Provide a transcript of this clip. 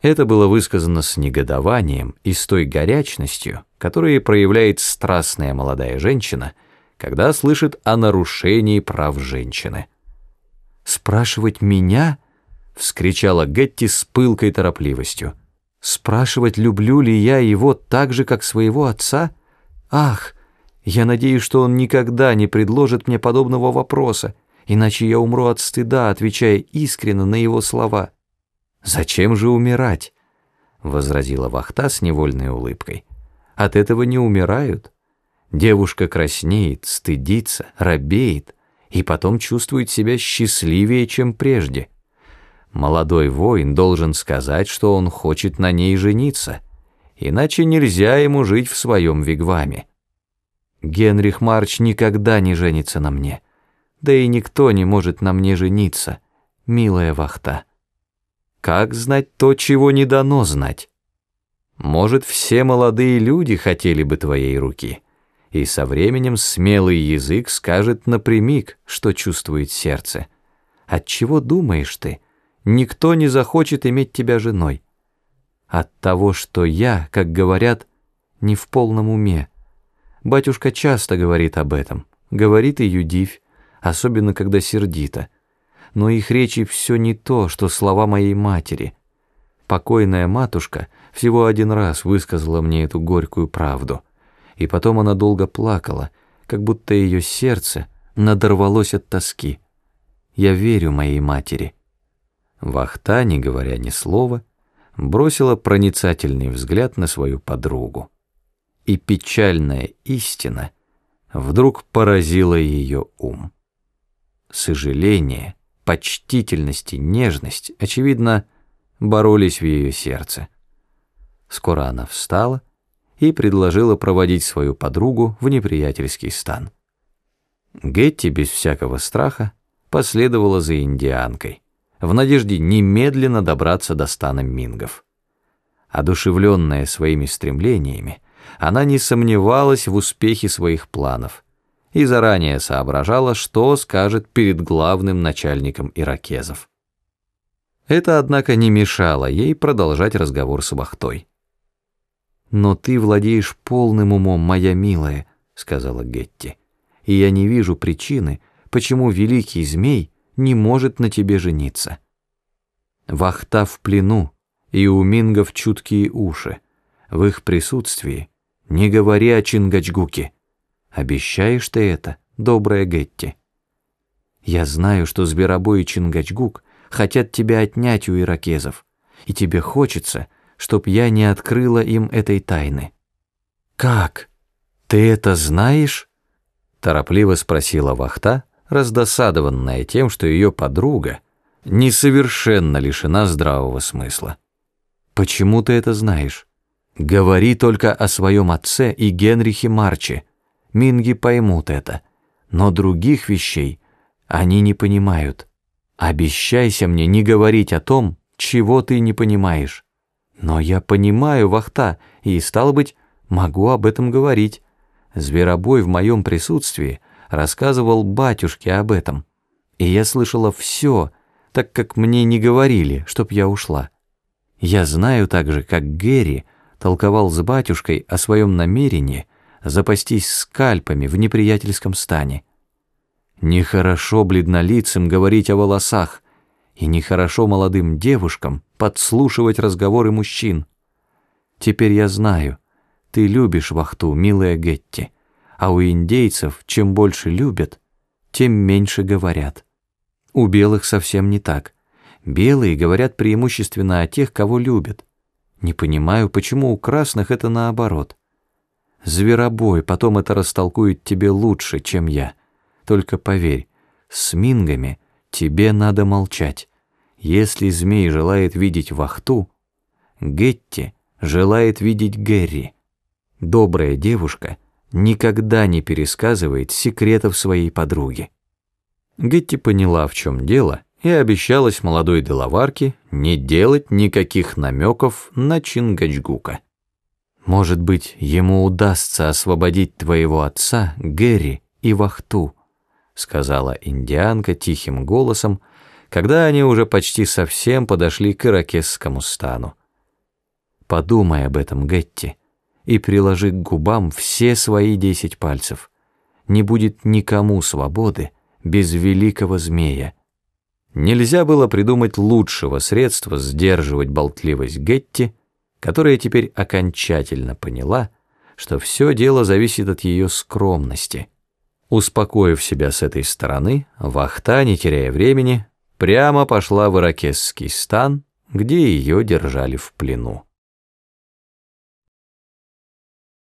Это было высказано с негодованием и с той горячностью, которую проявляет страстная молодая женщина, когда слышит о нарушении прав женщины. «Спрашивать меня?» — вскричала Гетти с пылкой торопливостью. «Спрашивать, люблю ли я его так же, как своего отца? Ах, я надеюсь, что он никогда не предложит мне подобного вопроса, иначе я умру от стыда, отвечая искренне на его слова». «Зачем же умирать?» — возразила Вахта с невольной улыбкой. «От этого не умирают. Девушка краснеет, стыдится, робеет и потом чувствует себя счастливее, чем прежде. Молодой воин должен сказать, что он хочет на ней жениться, иначе нельзя ему жить в своем вигваме. Генрих Марч никогда не женится на мне, да и никто не может на мне жениться, милая Вахта». Как знать то, чего не дано знать? Может, все молодые люди хотели бы твоей руки, и со временем смелый язык скажет напрямик, что чувствует сердце. От чего думаешь ты? Никто не захочет иметь тебя женой. От того, что я, как говорят, не в полном уме. Батюшка часто говорит об этом, говорит и Юдивь, особенно когда сердито но их речи все не то, что слова моей матери. Покойная матушка всего один раз высказала мне эту горькую правду, и потом она долго плакала, как будто ее сердце надорвалось от тоски. Я верю моей матери. Вахта, не говоря ни слова, бросила проницательный взгляд на свою подругу. И печальная истина вдруг поразила ее ум. Сожаление почтительность и нежность, очевидно, боролись в ее сердце. Скоро она встала и предложила проводить свою подругу в неприятельский стан. Гетти без всякого страха последовала за индианкой, в надежде немедленно добраться до стана мингов. Одушевленная своими стремлениями, она не сомневалась в успехе своих планов – и заранее соображала, что скажет перед главным начальником иракезов. Это, однако, не мешало ей продолжать разговор с Бахтой. «Но ты владеешь полным умом, моя милая», — сказала Гетти, «и я не вижу причины, почему великий змей не может на тебе жениться. Вахта в плену, и у мингов чуткие уши. В их присутствии не говори о Чингачгуке». Обещаешь ты это, добрая Гетти? Я знаю, что Зверобой и Чингачгук хотят тебя отнять у иракезов, и тебе хочется, чтоб я не открыла им этой тайны. Как? Ты это знаешь? Торопливо спросила Вахта, раздосадованная тем, что ее подруга несовершенно лишена здравого смысла. Почему ты это знаешь? Говори только о своем отце и Генрихе Марче, Минги поймут это, но других вещей они не понимают. Обещайся мне не говорить о том, чего ты не понимаешь. Но я понимаю, Вахта, и, стало быть, могу об этом говорить. Зверобой в моем присутствии рассказывал батюшке об этом, и я слышала все, так как мне не говорили, чтоб я ушла. Я знаю также, как Гэри толковал с батюшкой о своем намерении запастись скальпами в неприятельском стане. Нехорошо бледнолицым говорить о волосах, и нехорошо молодым девушкам подслушивать разговоры мужчин. Теперь я знаю, ты любишь вахту, милая Гетти, а у индейцев чем больше любят, тем меньше говорят. У белых совсем не так. Белые говорят преимущественно о тех, кого любят. Не понимаю, почему у красных это наоборот. Зверобой потом это растолкует тебе лучше, чем я. Только поверь, с мингами тебе надо молчать. Если змей желает видеть вахту, Гетти желает видеть Гэри. Добрая девушка никогда не пересказывает секретов своей подруги. Гетти поняла, в чем дело, и обещалась молодой деловарке не делать никаких намеков на Чингачгука. Может быть, ему удастся освободить твоего отца, Гэри и Вахту, сказала индианка тихим голосом, когда они уже почти совсем подошли к иракесскому стану. Подумай об этом, Гетти, и приложи к губам все свои десять пальцев. Не будет никому свободы без великого змея. Нельзя было придумать лучшего средства сдерживать болтливость Гетти, которая теперь окончательно поняла, что все дело зависит от ее скромности. Успокоив себя с этой стороны, Вахта, не теряя времени, прямо пошла в иракесский стан, где ее держали в плену.